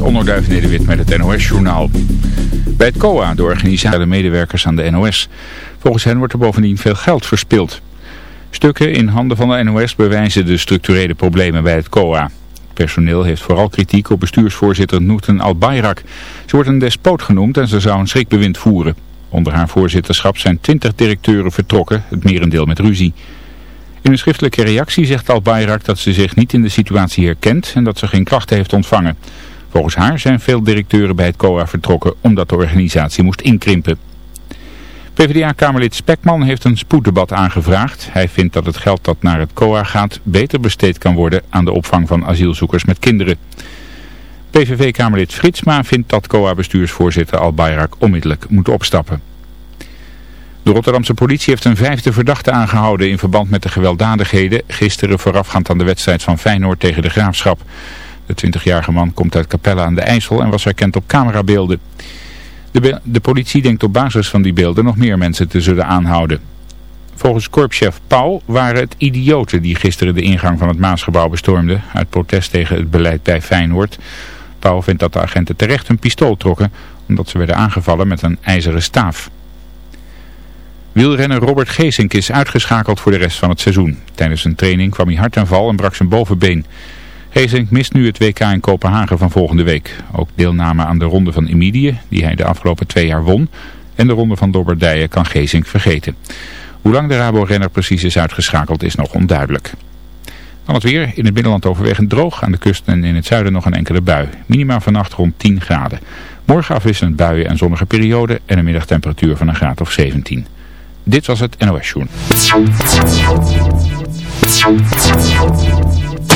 is Onderduif Nederwit met het NOS-journaal. Bij het COA, de organisatie de medewerkers aan de NOS. Volgens hen wordt er bovendien veel geld verspild. Stukken in handen van de NOS bewijzen de structurele problemen bij het COA. Het personeel heeft vooral kritiek op bestuursvoorzitter Noeten Al-Bayrak. Ze wordt een despoot genoemd en ze zou een schrikbewind voeren. Onder haar voorzitterschap zijn twintig directeuren vertrokken, het merendeel met ruzie. In een schriftelijke reactie zegt Al-Bayrak dat ze zich niet in de situatie herkent en dat ze geen klachten heeft ontvangen. Volgens haar zijn veel directeuren bij het COA vertrokken omdat de organisatie moest inkrimpen. PvdA-kamerlid Spekman heeft een spoeddebat aangevraagd. Hij vindt dat het geld dat naar het COA gaat beter besteed kan worden aan de opvang van asielzoekers met kinderen. PVV-kamerlid Fritsma vindt dat COA-bestuursvoorzitter Al-Bayrak onmiddellijk moet opstappen. De Rotterdamse politie heeft een vijfde verdachte aangehouden in verband met de gewelddadigheden gisteren voorafgaand aan de wedstrijd van Feyenoord tegen de Graafschap. De 20-jarige man komt uit Capelle aan de IJssel en was herkend op camerabeelden. De, politie denkt op basis van die beelden nog meer mensen te zullen aanhouden. Volgens korpschef Pauw waren het idioten die gisteren de ingang van het Maasgebouw bestormden uit protest tegen het beleid bij Feyenoord. Pauw vindt dat de agenten terecht een pistool trokken omdat ze werden aangevallen met een ijzeren staaf. Wielrenner Robert Geesink is uitgeschakeld voor de rest van het seizoen. Tijdens een training kwam hij hard aan val en brak zijn bovenbeen. Geesink mist nu het WK in Kopenhagen van volgende week. Ook deelname aan de ronde van Emidië, die hij de afgelopen twee jaar won. En de ronde van Lombardije kan Geesink vergeten. Hoe lang de Rabo-renner precies is uitgeschakeld is nog onduidelijk. Dan het weer. In het binnenland overwegend droog. Aan de kust en in het zuiden nog een enkele bui. Minima vannacht rond 10 graden. Morgen afwisselend buien en zonnige periode en een middagtemperatuur van een graad of 17. Dit was het NOS Joen.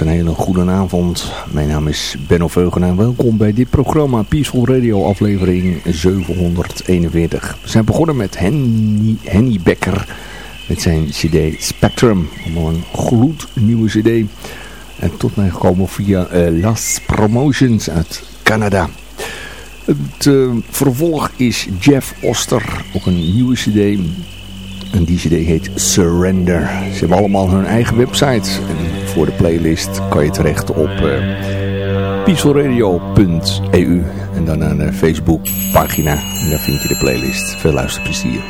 Een hele goede avond. Mijn naam is Benno Veugen en welkom bij dit programma Peaceful Radio aflevering 741. We zijn begonnen met Henny, Becker met zijn cd Spectrum. Allemaal een gloednieuwe cd. En tot mij gekomen via uh, Last Promotions uit Canada. Het uh, vervolg is Jeff Oster, ook een nieuwe cd en die cd heet Surrender. Ze hebben allemaal hun eigen website. Voor de playlist kan je terecht op uh, peacefulradio.eu. En dan naar de Facebook pagina. En daar vind je de playlist. Veel luisterplezier.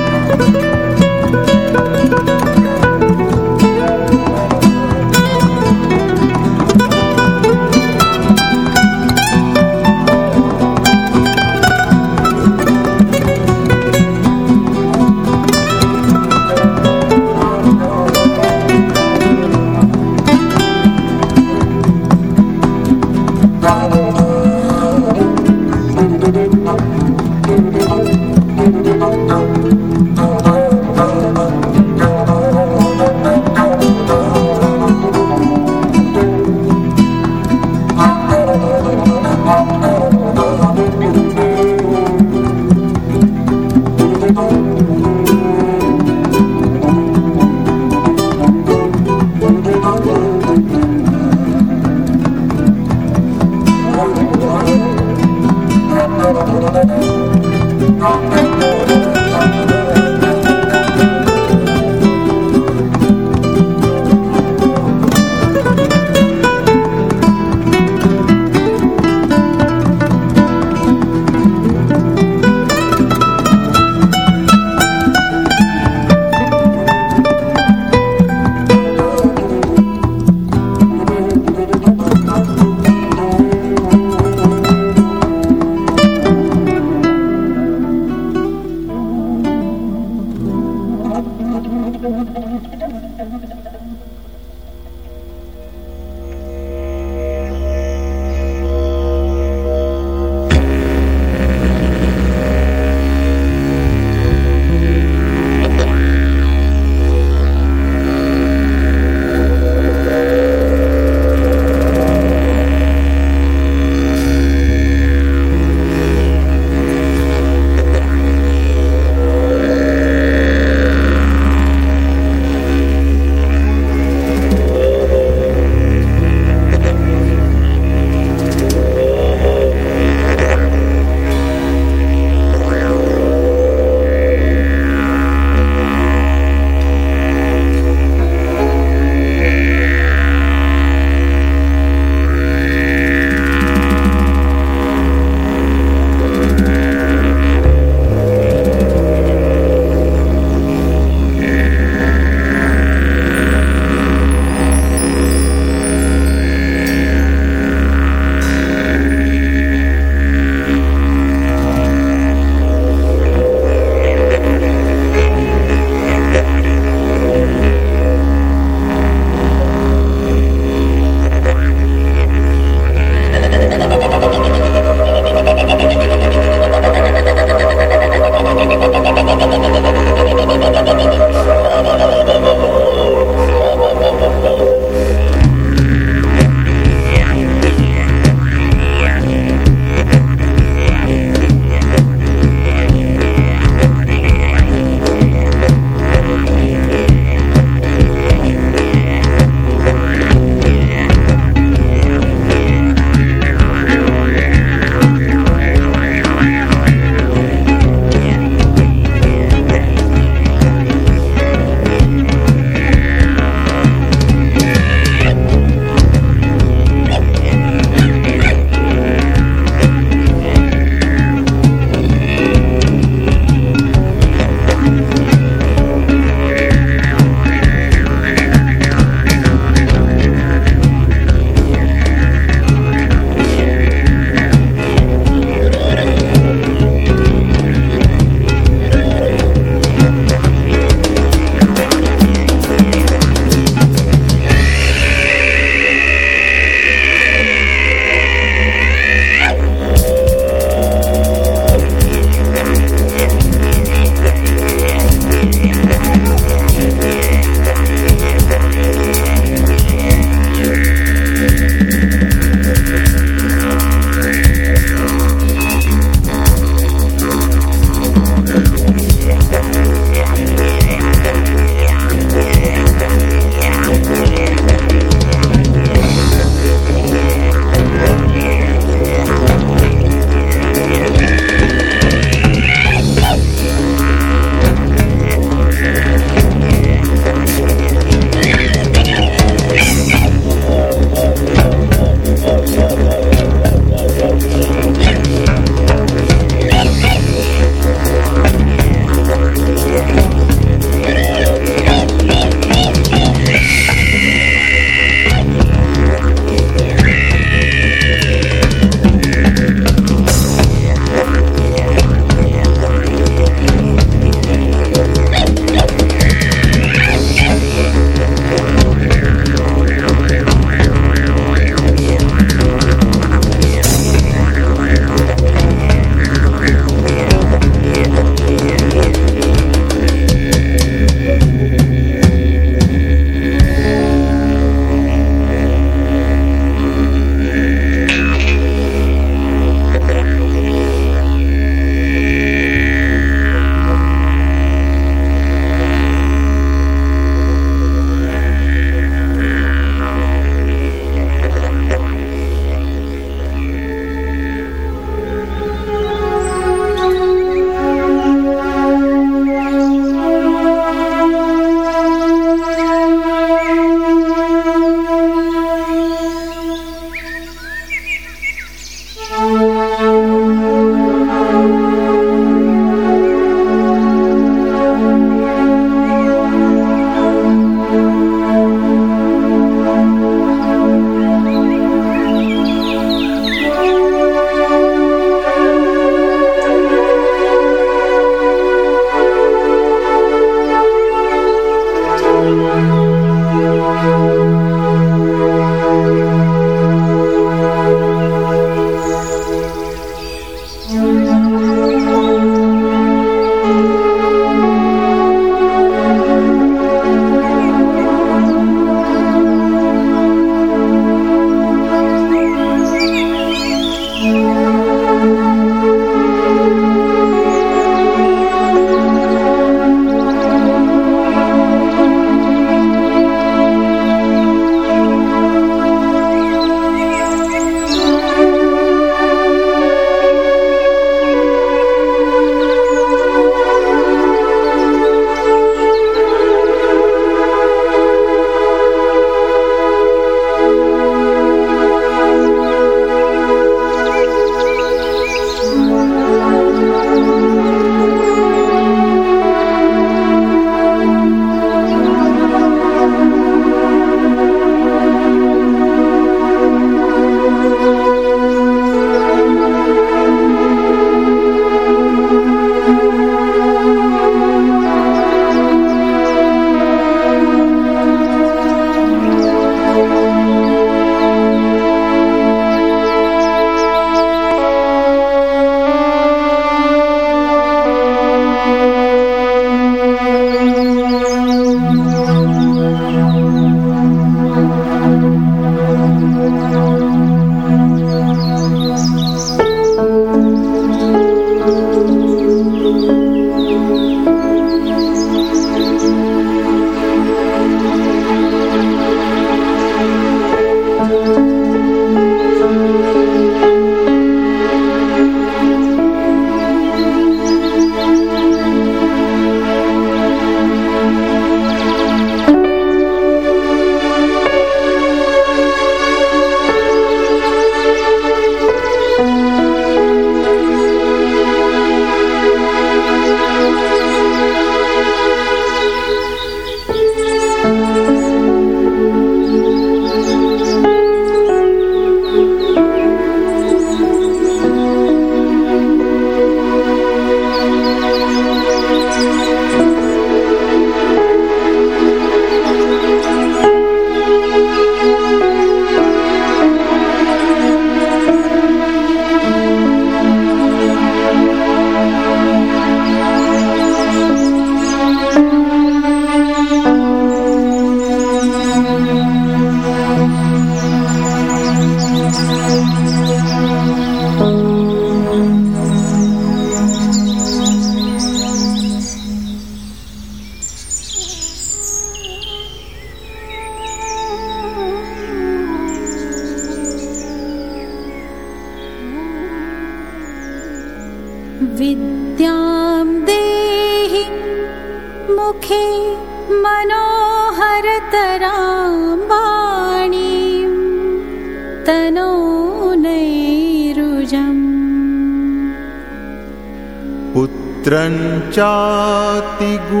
contigo.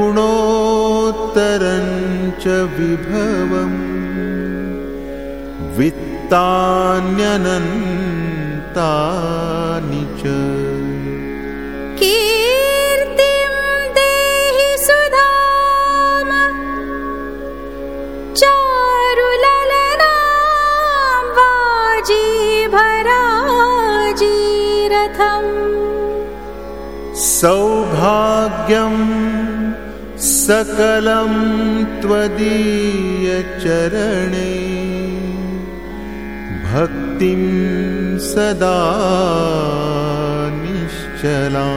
सदा निश्चला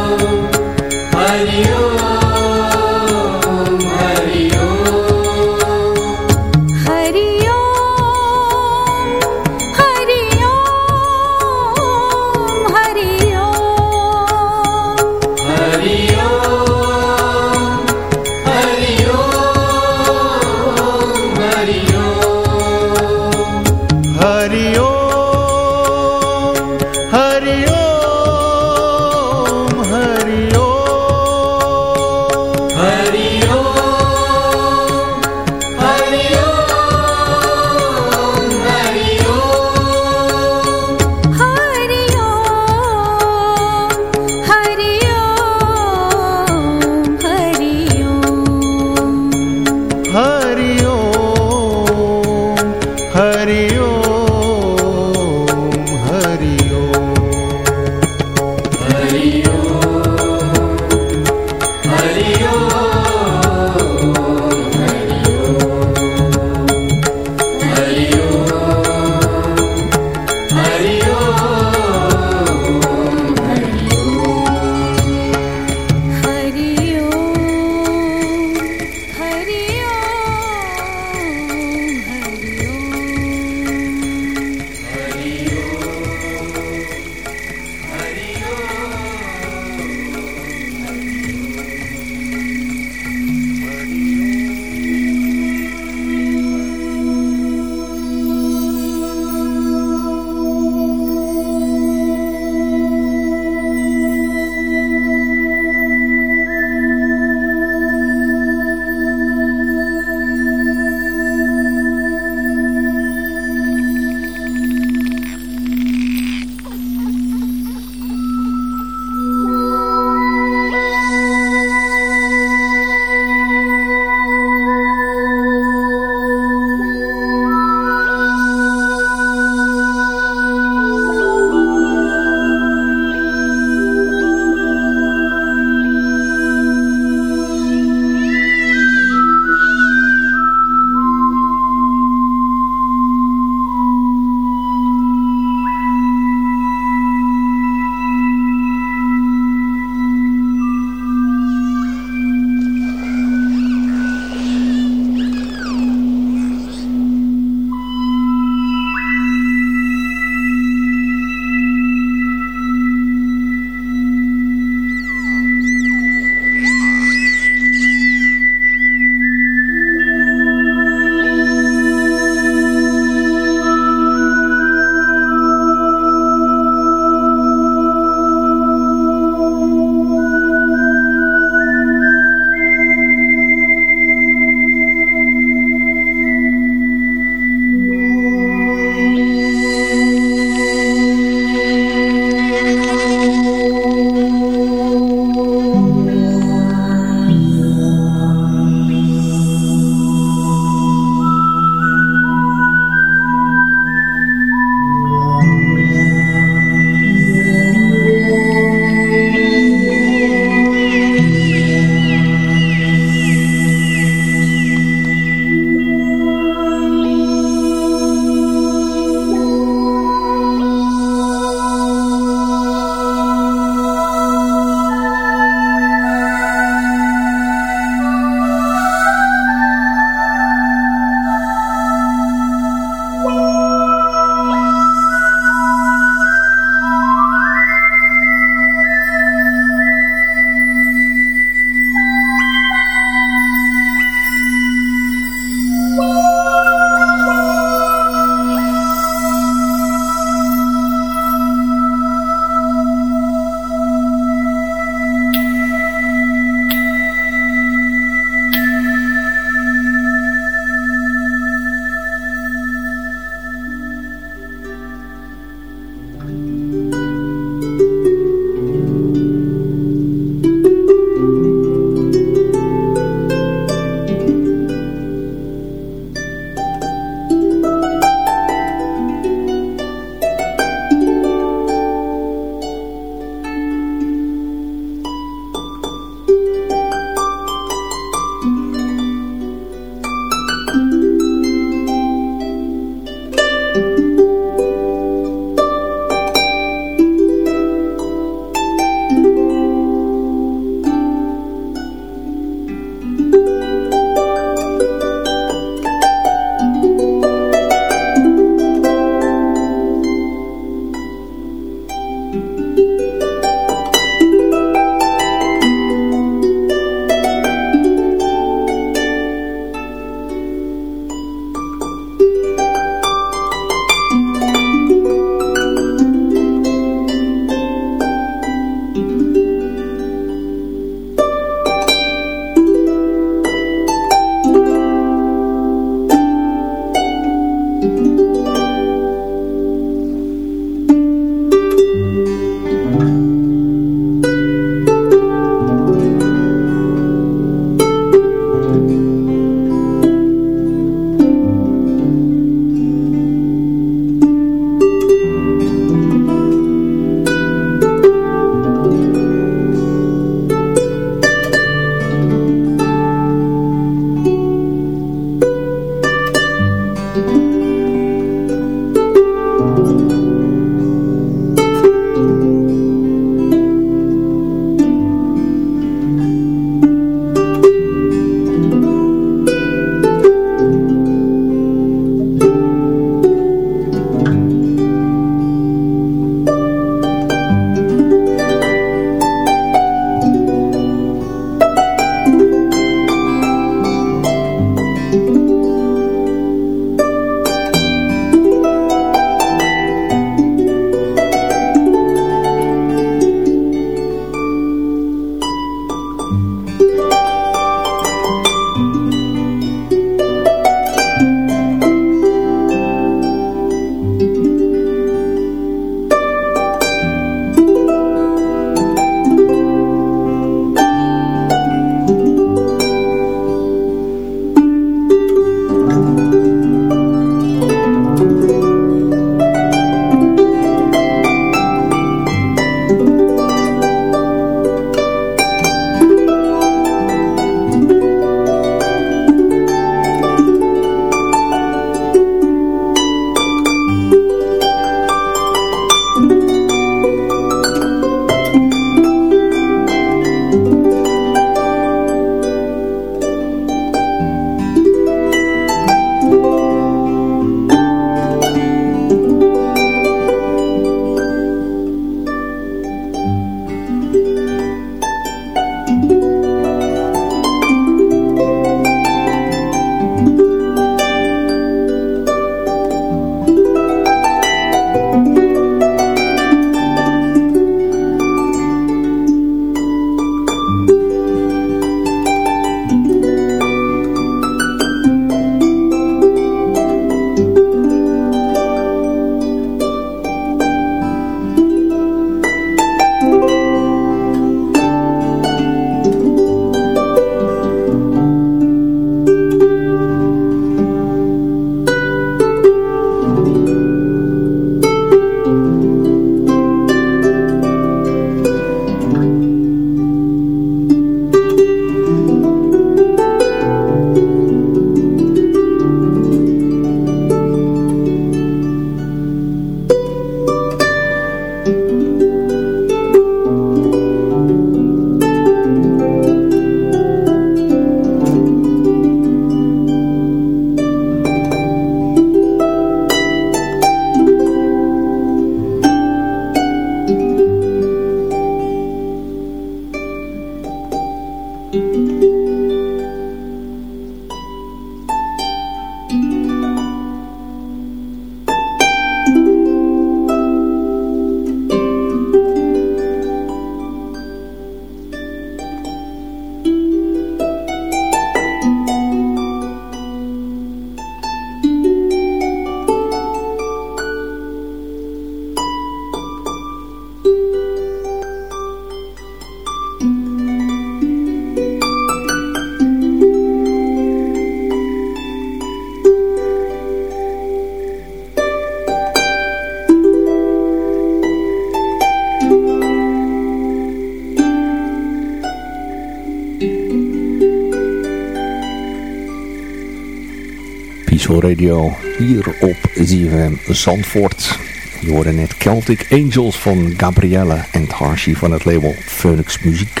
Peaceful Radio hier op ZFM Zandvoort. Je hoorde net Celtic Angels van Gabrielle en Harshi van het label Phoenix Muziek.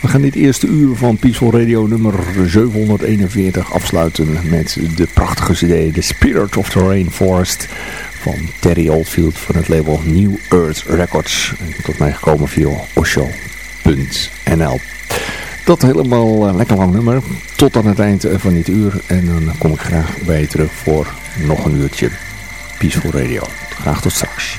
We gaan dit eerste uur van Peaceful Radio nummer 741 afsluiten met de prachtige cd The Spirit of the Rainforest van Terry Oldfield van het label New Earth Records. Tot mij gekomen via osho.nl Dat helemaal uh, lekker lang nummer. Tot aan het eind van dit uur. En dan kom ik graag bij je terug voor nog een uurtje Peaceful Radio. Graag tot straks.